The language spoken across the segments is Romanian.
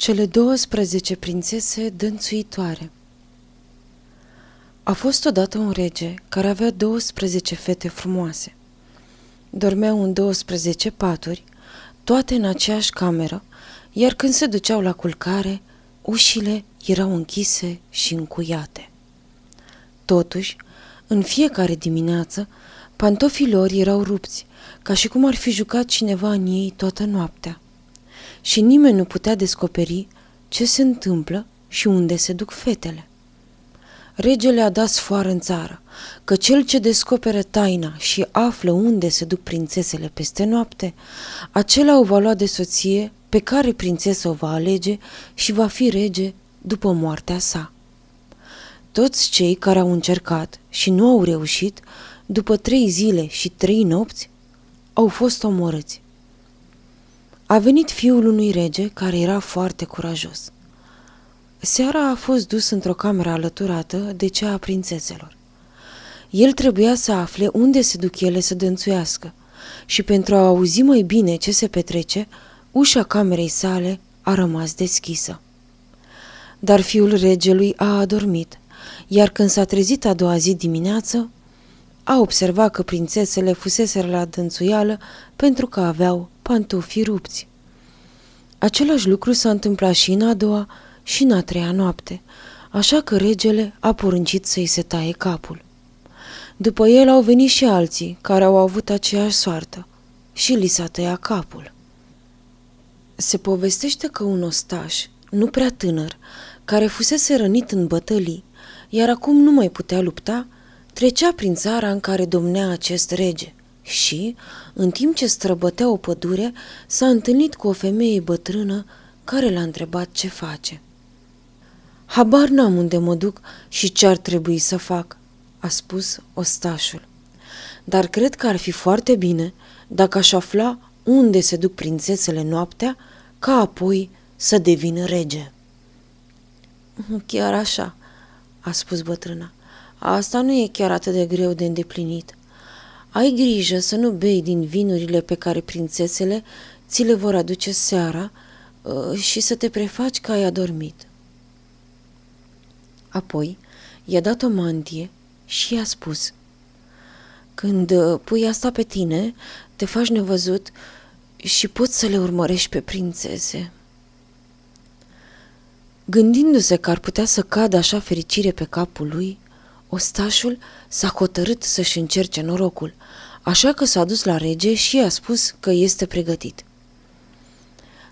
Cele 12 prințese dânțuitoare A fost odată un rege care avea 12 fete frumoase. Dormeau în 12 paturi, toate în aceeași cameră, iar când se duceau la culcare, ușile erau închise și încuiate. Totuși, în fiecare dimineață, pantofii lor erau rupți, ca și cum ar fi jucat cineva în ei toată noaptea și nimeni nu putea descoperi ce se întâmplă și unde se duc fetele. Regele a dat sfoară în țară că cel ce descoperă taina și află unde se duc prințesele peste noapte, acela o va lua de soție pe care prințesa o va alege și va fi rege după moartea sa. Toți cei care au încercat și nu au reușit, după trei zile și trei nopți, au fost omorâți. A venit fiul unui rege care era foarte curajos. Seara a fost dus într-o cameră alăturată de cea a prințeselor. El trebuia să afle unde se duc ele să dănțuiască și pentru a auzi mai bine ce se petrece, ușa camerei sale a rămas deschisă. Dar fiul regelui a adormit, iar când s-a trezit a doua zi dimineață, a observat că prințesele fuseseră la dânțuială pentru că aveau pantofii rupți. Același lucru s-a întâmplat și în a doua și în a treia noapte, așa că regele a poruncit să-i se taie capul. După el au venit și alții care au avut aceeași soartă și li s-a tăiat capul. Se povestește că un ostaș, nu prea tânăr, care fusese rănit în bătălii, iar acum nu mai putea lupta, trecea prin țara în care domnea acest rege și, în timp ce străbătea o pădure, s-a întâlnit cu o femeie bătrână care l-a întrebat ce face. Habar n-am unde mă duc și ce ar trebui să fac, a spus ostașul. Dar cred că ar fi foarte bine dacă aș afla unde se duc prințesele noaptea, ca apoi să devină rege. Chiar așa, a spus bătrâna. Asta nu e chiar atât de greu de îndeplinit. Ai grijă să nu bei din vinurile pe care prințesele ți le vor aduce seara uh, și să te prefaci că ai adormit. Apoi i-a dat o mantie și i-a spus Când uh, pui asta pe tine, te faci nevăzut și poți să le urmărești pe prințese. Gândindu-se că ar putea să cadă așa fericire pe capul lui, Ostașul s-a hotărât să-și încerce norocul, așa că s-a dus la rege și i-a spus că este pregătit.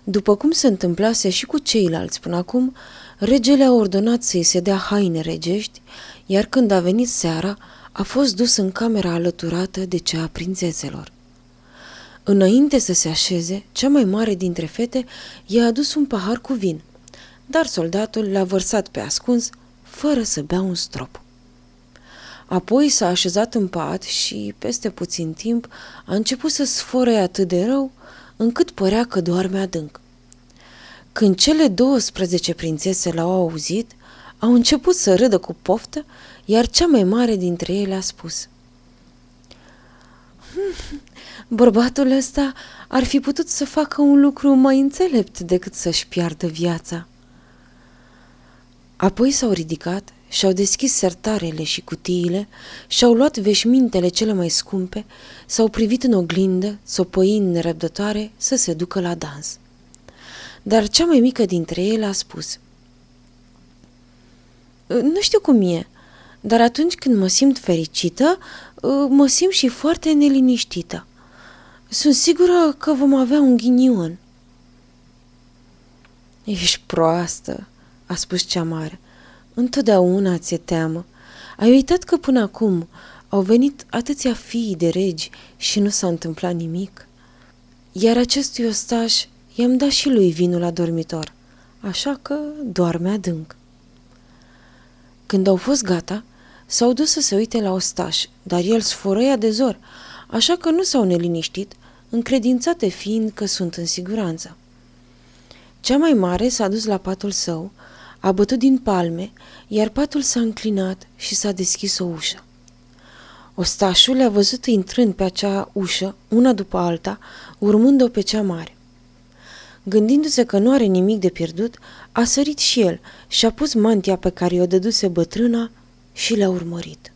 După cum se întâmplase și cu ceilalți până acum, regele a ordonat să-i se dea haine regești, iar când a venit seara, a fost dus în camera alăturată de cea a prințeselor. Înainte să se așeze, cea mai mare dintre fete i-a adus un pahar cu vin, dar soldatul l-a vărsat pe ascuns, fără să bea un strop. Apoi s-a așezat în pat și, peste puțin timp, a început să sfore atât de rău, încât părea că doarme adânc. Când cele 12 prințese l-au auzit, au început să râdă cu poftă, iar cea mai mare dintre ele a spus hm, Bărbatul ăsta ar fi putut să facă un lucru mai înțelept decât să-și piardă viața. Apoi s-au ridicat și-au deschis sertarele și cutiile, și-au luat veșmintele cele mai scumpe, s-au privit în oglindă, țopăind nerăbdătoare să se ducă la dans. Dar cea mai mică dintre ele a spus Nu știu cum e, dar atunci când mă simt fericită, mă simt și foarte neliniștită. Sunt sigură că vom avea un ghinion. Ești proastă, a spus cea mare. Întotdeauna ți-e teamă. Ai uitat că până acum au venit atâția fii de regi și nu s-a întâmplat nimic? Iar acestui ostaș i-am dat și lui vinul la dormitor, așa că doarme adânc. Când au fost gata, s-au dus să se uite la ostaș, dar el sfărăia de zor, așa că nu s-au neliniștit, încredințate fiind că sunt în siguranță. Cea mai mare s-a dus la patul său, a bătut din palme, iar patul s-a înclinat și s-a deschis o ușă. Ostașul le-a văzut intrând pe acea ușă, una după alta, urmând-o pe cea mare. gândindu-se că nu are nimic de pierdut, a sărit și el și a pus mantia pe care o dăduse bătrâna și le-a urmărit.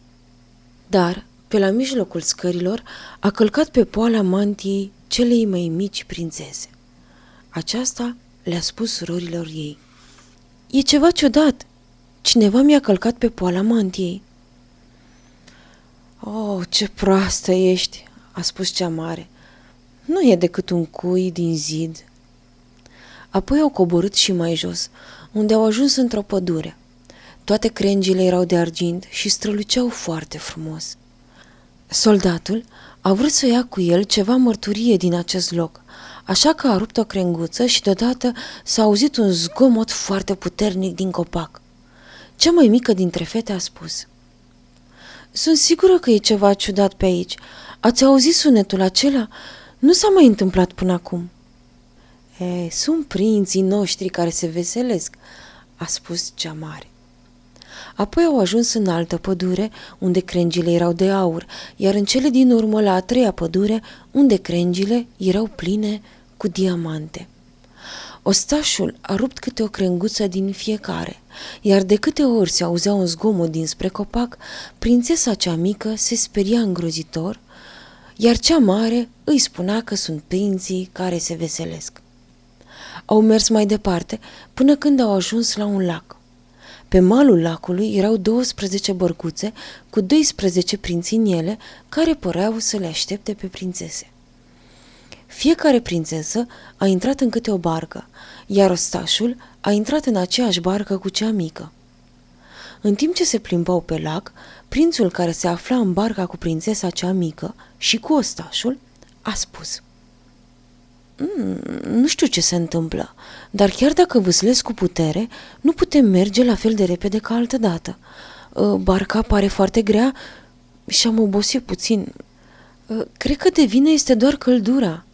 Dar, pe la mijlocul scărilor, a călcat pe poala mantiei celei mai mici prințese. Aceasta le-a spus surorilor ei. E ceva ciudat. Cineva mi-a călcat pe poala mantiei. Oh, ce proastă ești, a spus cea mare. Nu e decât un cui din zid. Apoi au coborât și mai jos, unde au ajuns într-o pădure. Toate crengile erau de argint și străluceau foarte frumos. Soldatul a vrut să ia cu el ceva mărturie din acest loc, așa că a rupt o crenguță și deodată s-a auzit un zgomot foarte puternic din copac. Cea mai mică dintre fete a spus Sunt sigură că e ceva ciudat pe aici. Ați auzit sunetul acela? Nu s-a mai întâmplat până acum. E, sunt prinții noștri care se veselesc, a spus cea mare. Apoi au ajuns în altă pădure, unde crengile erau de aur, iar în cele din urmă la a treia pădure, unde crengile erau pline cu diamante. Ostașul a rupt câte o crenguță din fiecare, iar de câte ori se auzea un zgomot dinspre copac, prințesa cea mică se speria îngrozitor, iar cea mare îi spunea că sunt prinții care se veselesc. Au mers mai departe până când au ajuns la un lac. Pe malul lacului erau 12 bărcuțe cu 12 prinți în ele care păreau să le aștepte pe prințese. Fiecare prințesă a intrat în câte o barcă, iar ostașul a intrat în aceeași barcă cu cea mică. În timp ce se plimbau pe lac, prințul care se afla în barca cu prințesa cea mică și cu ostașul a spus – Mm, nu știu ce se întâmplă, dar chiar dacă vâslesc cu putere, nu putem merge la fel de repede ca altă dată. Uh, barca pare foarte grea și am obosit puțin. Uh, cred că de vină este doar căldura,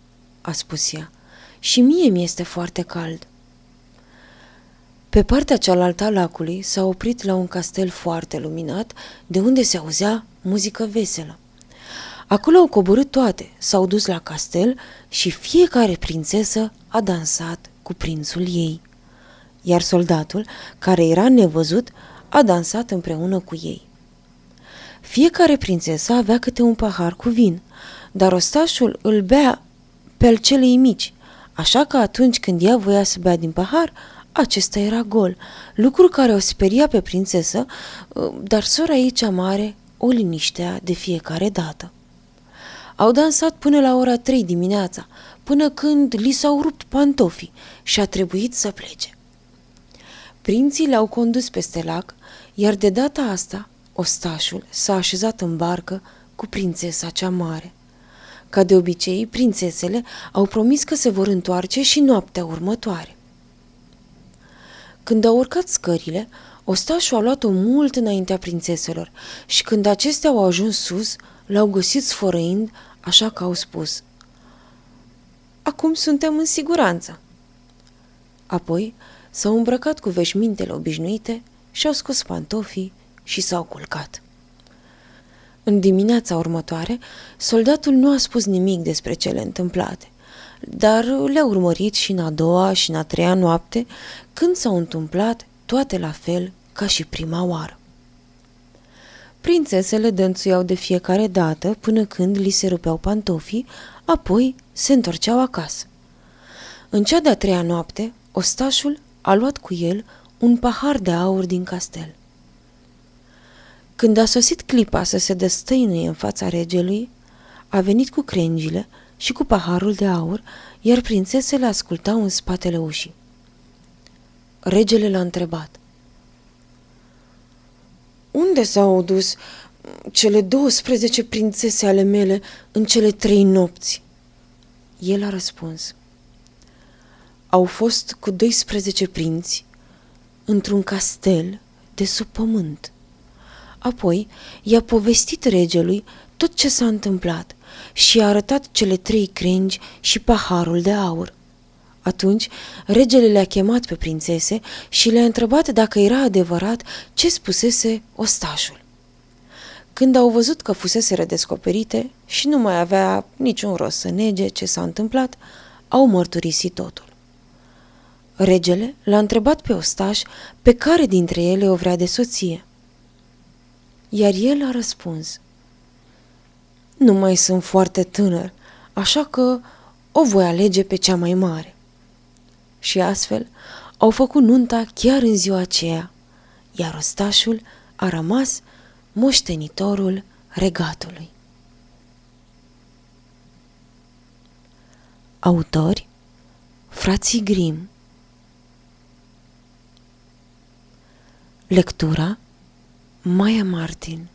a spus ea. Și mie mi este foarte cald. Pe partea cealaltă a lacului s-a oprit la un castel foarte luminat, de unde se auzea muzică veselă. Acolo au coborât toate, s-au dus la castel și fiecare prințesă a dansat cu prințul ei. Iar soldatul, care era nevăzut, a dansat împreună cu ei. Fiecare prințesă avea câte un pahar cu vin, dar ostașul îl bea pe al celei mici, așa că atunci când ea voia să bea din pahar, acesta era gol, lucru care o speria pe prințesă, dar sora ei cea mare o liniștea de fiecare dată. Au dansat până la ora trei dimineața, până când li s-au rupt pantofii și a trebuit să plece. Prinții le-au condus peste lac, iar de data asta, ostașul s-a așezat în barcă cu prințesa cea mare. Ca de obicei, prințesele au promis că se vor întoarce și noaptea următoare. Când au urcat scările, ostașul a luat-o mult înaintea prințeselor și când acestea au ajuns sus, l-au găsit sfărăind așa că au spus Acum suntem în siguranță. Apoi s-au îmbrăcat cu veșmintele obișnuite și-au scos pantofii și s-au culcat. În dimineața următoare, soldatul nu a spus nimic despre cele întâmplate, dar le-a urmărit și în a doua și în a treia noapte, când s-au întâmplat toate la fel ca și prima oară. Prințesele dănțuiau de fiecare dată până când li se rupeau pantofii, apoi se întorceau acasă. În cea de-a treia noapte, ostașul a luat cu el un pahar de aur din castel. Când a sosit clipa să se destăinuie în fața regelui, a venit cu crengile și cu paharul de aur, iar prințesele ascultau în spatele ușii. Regele l-a întrebat. Unde s-au dus cele 12 prințese ale mele în cele trei nopți? El a răspuns. Au fost cu 12 prinți într-un castel de sub pământ. Apoi i-a povestit regelui tot ce s-a întâmplat și i-a arătat cele trei crengi și paharul de aur. Atunci, regele le-a chemat pe prințese și le-a întrebat dacă era adevărat ce spusese ostașul. Când au văzut că fusese redescoperite și nu mai avea niciun rost să nege ce s-a întâmplat, au mărturisit totul. Regele l-a întrebat pe ostaș pe care dintre ele o vrea de soție. Iar el a răspuns, Nu mai sunt foarte tânăr, așa că o voi alege pe cea mai mare. Și astfel au făcut nunta chiar în ziua aceea, iar ostașul a rămas moștenitorul regatului. Autori Frații Grim Lectura Maya Martin